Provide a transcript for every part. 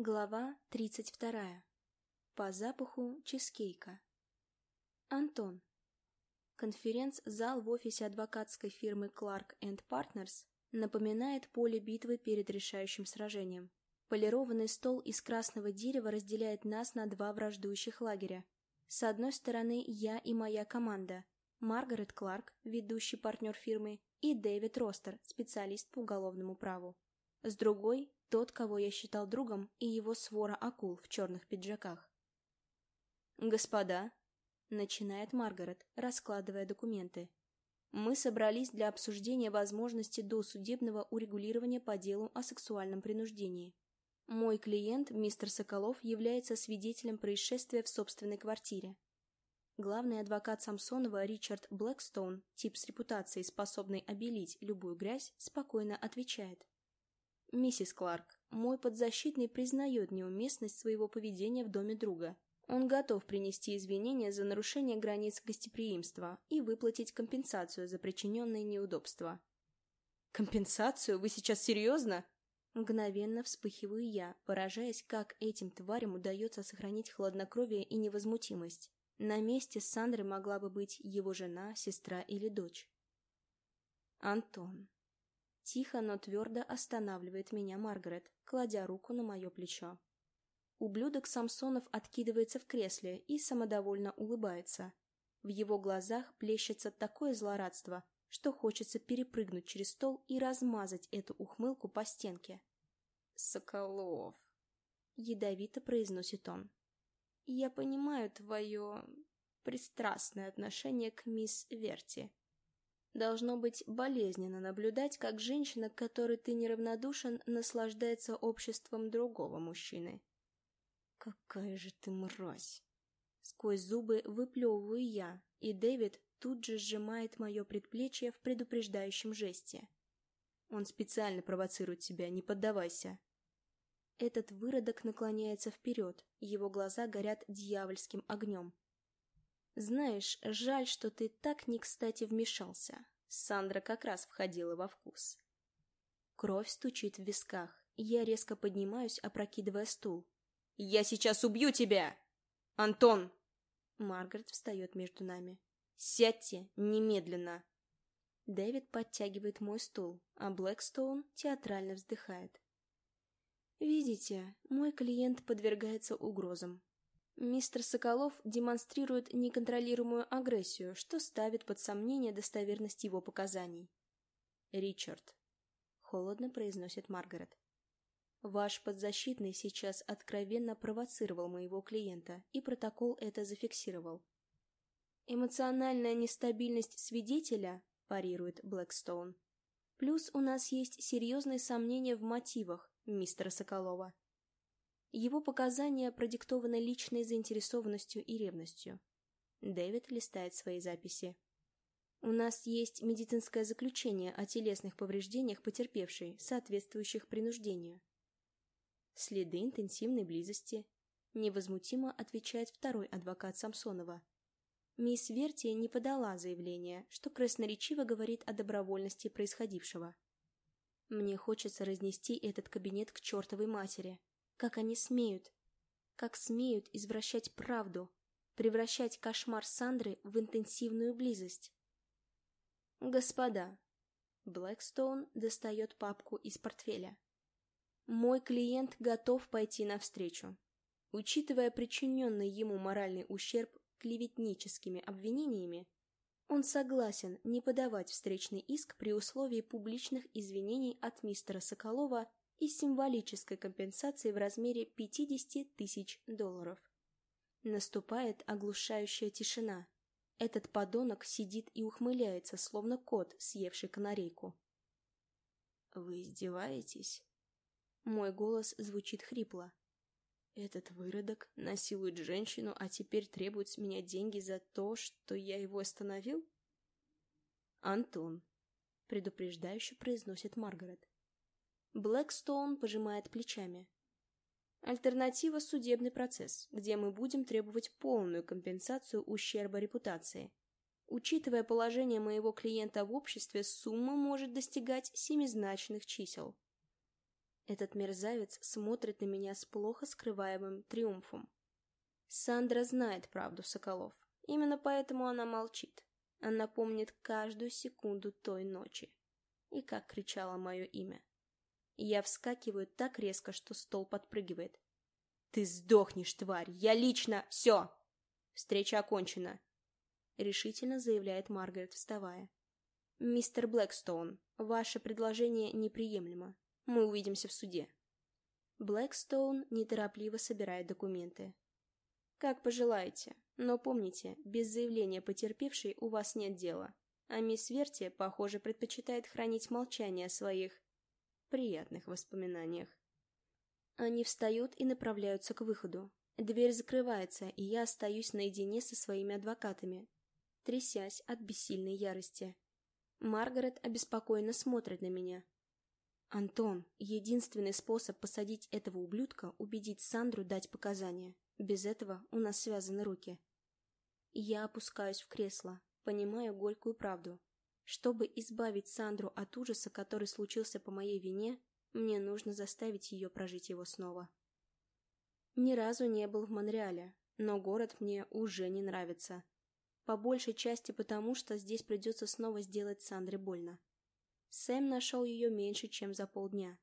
Глава 32. По запаху чизкейка. Антон. Конференц-зал в офисе адвокатской фирмы Clark Partners напоминает поле битвы перед решающим сражением. Полированный стол из красного дерева разделяет нас на два враждующих лагеря. С одной стороны я и моя команда. Маргарет Кларк, ведущий партнер фирмы, и Дэвид Ростер, специалист по уголовному праву. С другой тот, кого я считал другом, и его свора акул в черных пиджаках. «Господа», — начинает Маргарет, раскладывая документы, «мы собрались для обсуждения возможности досудебного урегулирования по делу о сексуальном принуждении. Мой клиент, мистер Соколов, является свидетелем происшествия в собственной квартире. Главный адвокат Самсонова Ричард Блэкстоун, тип с репутацией, способный обелить любую грязь, спокойно отвечает. «Миссис Кларк, мой подзащитный признает неуместность своего поведения в доме друга. Он готов принести извинения за нарушение границ гостеприимства и выплатить компенсацию за причиненные неудобства». «Компенсацию? Вы сейчас серьезно?» Мгновенно вспыхиваю я, поражаясь, как этим тварям удается сохранить хладнокровие и невозмутимость. На месте Сандры могла бы быть его жена, сестра или дочь. Антон. Тихо, но твердо останавливает меня Маргарет, кладя руку на мое плечо. Ублюдок Самсонов откидывается в кресле и самодовольно улыбается. В его глазах плещется такое злорадство, что хочется перепрыгнуть через стол и размазать эту ухмылку по стенке. «Соколов», — ядовито произносит он, — «я понимаю твое пристрастное отношение к мисс Верти. Должно быть болезненно наблюдать, как женщина, к которой ты неравнодушен, наслаждается обществом другого мужчины. «Какая же ты мразь!» Сквозь зубы выплевываю я, и Дэвид тут же сжимает мое предплечье в предупреждающем жесте. Он специально провоцирует тебя, не поддавайся. Этот выродок наклоняется вперед, его глаза горят дьявольским огнем. Знаешь, жаль, что ты так не кстати вмешался. Сандра как раз входила во вкус. Кровь стучит в висках. Я резко поднимаюсь, опрокидывая стул. «Я сейчас убью тебя! Антон!» Маргарет встает между нами. «Сядьте немедленно!» Дэвид подтягивает мой стул, а Блэкстоун театрально вздыхает. «Видите, мой клиент подвергается угрозам. Мистер Соколов демонстрирует неконтролируемую агрессию, что ставит под сомнение достоверность его показаний. «Ричард», — холодно произносит Маргарет, — «ваш подзащитный сейчас откровенно провоцировал моего клиента, и протокол это зафиксировал». «Эмоциональная нестабильность свидетеля», — парирует Блэкстоун. «Плюс у нас есть серьезные сомнения в мотивах мистера Соколова». Его показания продиктованы личной заинтересованностью и ревностью. Дэвид листает свои записи. У нас есть медицинское заключение о телесных повреждениях потерпевшей, соответствующих принуждению. Следы интенсивной близости. Невозмутимо отвечает второй адвокат Самсонова. Мисс Вертия не подала заявление, что красноречиво говорит о добровольности происходившего. Мне хочется разнести этот кабинет к чертовой матери. Как они смеют? Как смеют извращать правду, превращать кошмар Сандры в интенсивную близость? Господа, Блэкстоун достает папку из портфеля. Мой клиент готов пойти навстречу. Учитывая причиненный ему моральный ущерб клеветническими обвинениями, он согласен не подавать встречный иск при условии публичных извинений от мистера Соколова и символической компенсацией в размере 50 тысяч долларов. Наступает оглушающая тишина. Этот подонок сидит и ухмыляется, словно кот, съевший канарейку. «Вы издеваетесь?» Мой голос звучит хрипло. «Этот выродок насилует женщину, а теперь требует с меня деньги за то, что я его остановил?» «Антон», — предупреждающе произносит Маргарет. Блэкстоун пожимает плечами. Альтернатива – судебный процесс, где мы будем требовать полную компенсацию ущерба репутации. Учитывая положение моего клиента в обществе, сумма может достигать семизначных чисел. Этот мерзавец смотрит на меня с плохо скрываемым триумфом. Сандра знает правду, Соколов. Именно поэтому она молчит. Она помнит каждую секунду той ночи. И как кричало мое имя. Я вскакиваю так резко, что стол подпрыгивает. «Ты сдохнешь, тварь! Я лично... Все! Встреча окончена!» Решительно заявляет Маргарет, вставая. «Мистер Блэкстоун, ваше предложение неприемлемо. Мы увидимся в суде». Блэкстоун неторопливо собирает документы. «Как пожелаете, но помните, без заявления потерпевшей у вас нет дела, а мисс Верти, похоже, предпочитает хранить молчание о своих приятных воспоминаниях». Они встают и направляются к выходу. Дверь закрывается, и я остаюсь наедине со своими адвокатами, трясясь от бессильной ярости. Маргарет обеспокоенно смотрит на меня. «Антон, единственный способ посадить этого ублюдка — убедить Сандру дать показания. Без этого у нас связаны руки». Я опускаюсь в кресло, понимаю горькую правду. Чтобы избавить Сандру от ужаса, который случился по моей вине, мне нужно заставить ее прожить его снова. Ни разу не был в Монреале, но город мне уже не нравится. По большей части потому, что здесь придется снова сделать Сандре больно. Сэм нашел ее меньше, чем за полдня.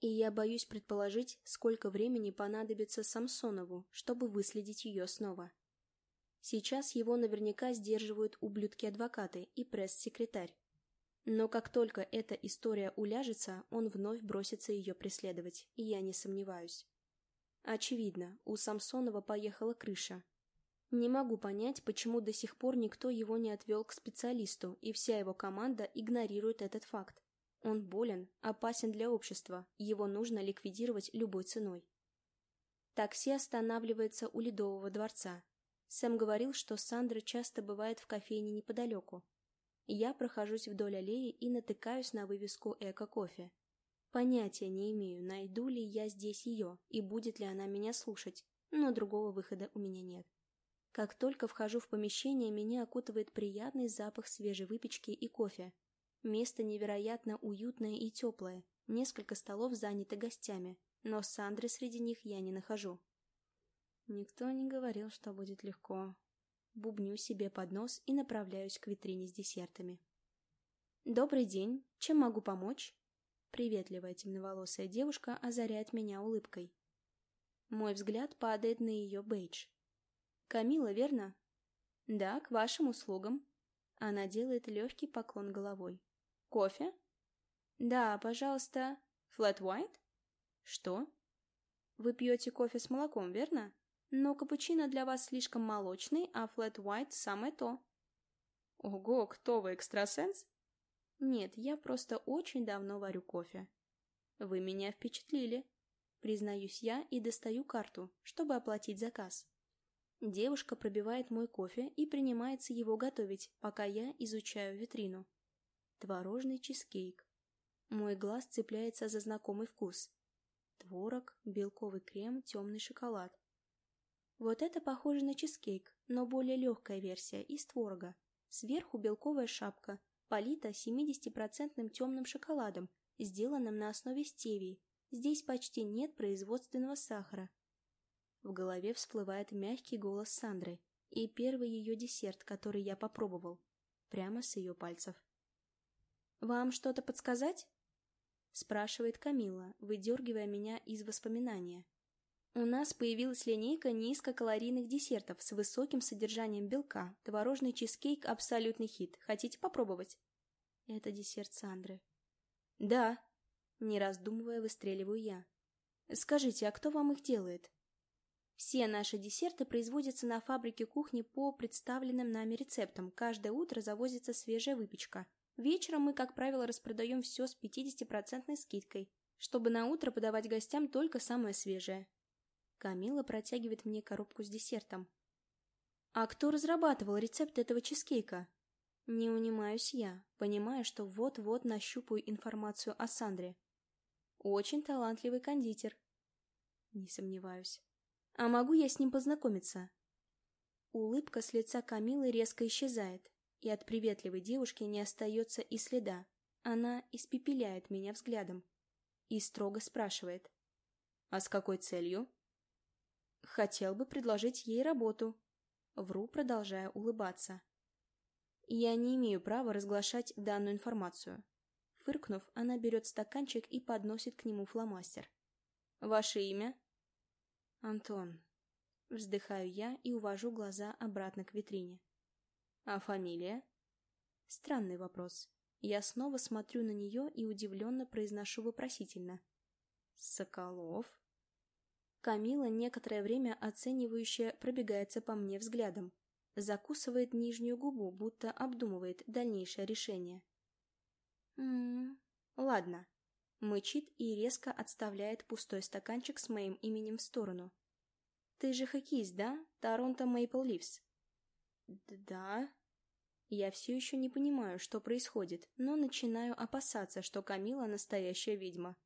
И я боюсь предположить, сколько времени понадобится Самсонову, чтобы выследить ее снова. Сейчас его наверняка сдерживают ублюдки-адвокаты и пресс-секретарь. Но как только эта история уляжется, он вновь бросится ее преследовать, и я не сомневаюсь. Очевидно, у Самсонова поехала крыша, не могу понять, почему до сих пор никто его не отвел к специалисту, и вся его команда игнорирует этот факт. Он болен, опасен для общества, его нужно ликвидировать любой ценой. Такси останавливается у Ледового дворца. Сэм говорил, что Сандра часто бывает в кофейне неподалеку. Я прохожусь вдоль аллеи и натыкаюсь на вывеску «Эко-кофе». Понятия не имею, найду ли я здесь ее и будет ли она меня слушать, но другого выхода у меня нет. Как только вхожу в помещение, меня окутывает приятный запах свежей выпечки и кофе. Место невероятно уютное и теплое, несколько столов заняты гостями, но Сандры среди них я не нахожу. Никто не говорил, что будет легко. Бубню себе под нос и направляюсь к витрине с десертами. «Добрый день. Чем могу помочь?» Приветливая темноволосая девушка озаряет меня улыбкой. Мой взгляд падает на ее бейдж. «Камила, верно?» «Да, к вашим услугам». Она делает легкий поклон головой. «Кофе?» «Да, пожалуйста. Флэт white?» «Что?» «Вы пьете кофе с молоком, верно? Но капучино для вас слишком молочный, а флэт white самое то». «Ого, кто вы, экстрасенс?» «Нет, я просто очень давно варю кофе». «Вы меня впечатлили», признаюсь я и достаю карту, чтобы оплатить заказ. Девушка пробивает мой кофе и принимается его готовить, пока я изучаю витрину. Творожный чизкейк. Мой глаз цепляется за знакомый вкус. Творог, белковый крем, темный шоколад. Вот это похоже на чизкейк, но более легкая версия, из творога. Сверху белковая шапка, полита 70% темным шоколадом, сделанным на основе стевии. Здесь почти нет производственного сахара, в голове всплывает мягкий голос Сандры и первый ее десерт, который я попробовал, прямо с ее пальцев. «Вам что-то подсказать?» — спрашивает Камила, выдергивая меня из воспоминания. «У нас появилась линейка низкокалорийных десертов с высоким содержанием белка. Творожный чизкейк — абсолютный хит. Хотите попробовать?» Это десерт Сандры. «Да», — не раздумывая, выстреливаю я. «Скажите, а кто вам их делает?» Все наши десерты производятся на фабрике кухни по представленным нами рецептам. Каждое утро завозится свежая выпечка. Вечером мы, как правило, распродаем все с 50% скидкой, чтобы на утро подавать гостям только самое свежее. Камила протягивает мне коробку с десертом. А кто разрабатывал рецепт этого чизкейка? Не унимаюсь я, понимая, что вот-вот нащупаю информацию о Сандре. Очень талантливый кондитер. Не сомневаюсь. А могу я с ним познакомиться? Улыбка с лица Камилы резко исчезает, и от приветливой девушки не остается и следа. Она испепеляет меня взглядом. и строго спрашивает. «А с какой целью?» «Хотел бы предложить ей работу». Вру, продолжая улыбаться. «Я не имею права разглашать данную информацию». Фыркнув, она берет стаканчик и подносит к нему фломастер. «Ваше имя?» «Антон». Вздыхаю я и увожу глаза обратно к витрине. «А фамилия?» Странный вопрос. Я снова смотрю на нее и удивленно произношу вопросительно. «Соколов?» Камила некоторое время оценивающе пробегается по мне взглядом, закусывает нижнюю губу, будто обдумывает дальнейшее решение. «М-м, ладно», мычит и резко отставляет пустой стаканчик с моим именем в сторону. «Ты же хоккеист, да? Торонто Мейпл Ливс?» «Да», я все еще не понимаю, что происходит, но начинаю опасаться, что Камила настоящая ведьма.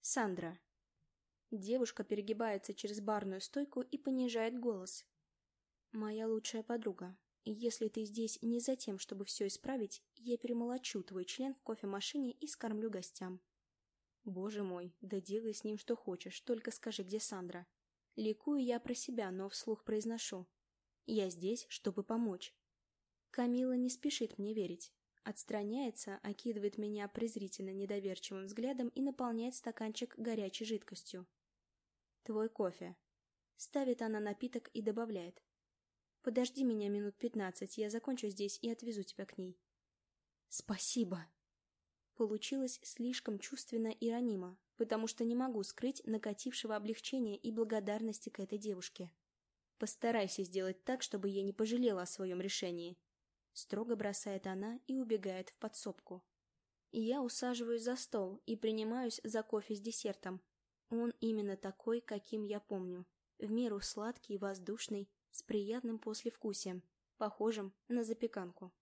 Сандра. Девушка перегибается через барную стойку и понижает голос. «Моя лучшая подруга, если ты здесь не за тем, чтобы все исправить, я перемолочу твой член в кофемашине и скормлю гостям». Боже мой, да делай с ним что хочешь, только скажи, где Сандра. Ликую я про себя, но вслух произношу. Я здесь, чтобы помочь. Камила не спешит мне верить. Отстраняется, окидывает меня презрительно недоверчивым взглядом и наполняет стаканчик горячей жидкостью. «Твой кофе». Ставит она напиток и добавляет. «Подожди меня минут пятнадцать, я закончу здесь и отвезу тебя к ней». «Спасибо!» Получилось слишком чувственно и ранимо, потому что не могу скрыть накатившего облегчения и благодарности к этой девушке. Постарайся сделать так, чтобы я не пожалела о своем решении. Строго бросает она и убегает в подсобку. Я усаживаюсь за стол и принимаюсь за кофе с десертом. Он именно такой, каким я помню. В меру сладкий, воздушный, с приятным послевкусием, похожим на запеканку.